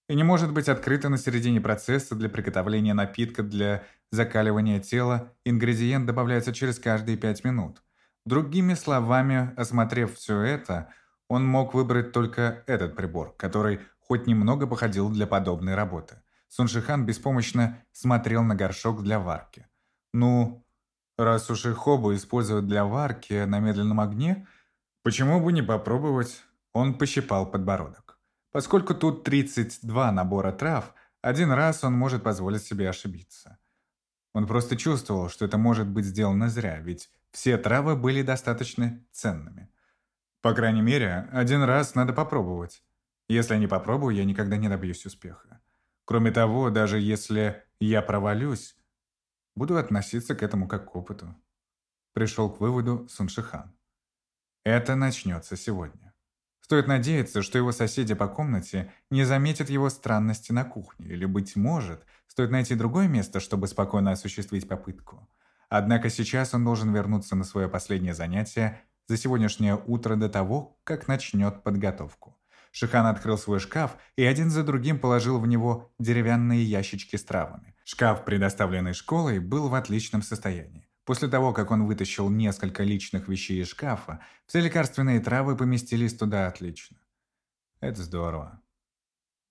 и не может быть открыта на середине процесса для приготовления напитка для закаливания тела, ингредиент добавляется через каждые 5 минут. Другими словами, осмотрев все это, он мог выбрать только этот прибор, который хоть немного походил для подобной работы – Суншихан беспомощно смотрел на горшок для варки. «Ну, раз уж их оба используют для варки на медленном огне, почему бы не попробовать?» Он пощипал подбородок. Поскольку тут 32 набора трав, один раз он может позволить себе ошибиться. Он просто чувствовал, что это может быть сделано зря, ведь все травы были достаточно ценными. По крайней мере, один раз надо попробовать. Если не попробую, я никогда не добьюсь успеха. Кроме того, даже если я провалюсь, буду относиться к этому как к опыту. Пришел к выводу Суншихан. Это начнется сегодня. Стоит надеяться, что его соседи по комнате не заметят его странности на кухне, или, быть может, стоит найти другое место, чтобы спокойно осуществить попытку. Однако сейчас он должен вернуться на свое последнее занятие за сегодняшнее утро до того, как начнет подготовку. Шихан открыл свой шкаф и один за другим положил в него деревянные ящички с травами. Шкаф, предоставленный школой, был в отличном состоянии. После того, как он вытащил несколько личных вещей из шкафа, все лекарственные травы поместились туда отлично. Это здорово.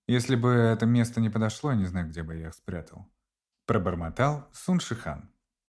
Если бы это место не подошло, не знаю, где бы я их спрятал. Пробормотал Сун Шихан.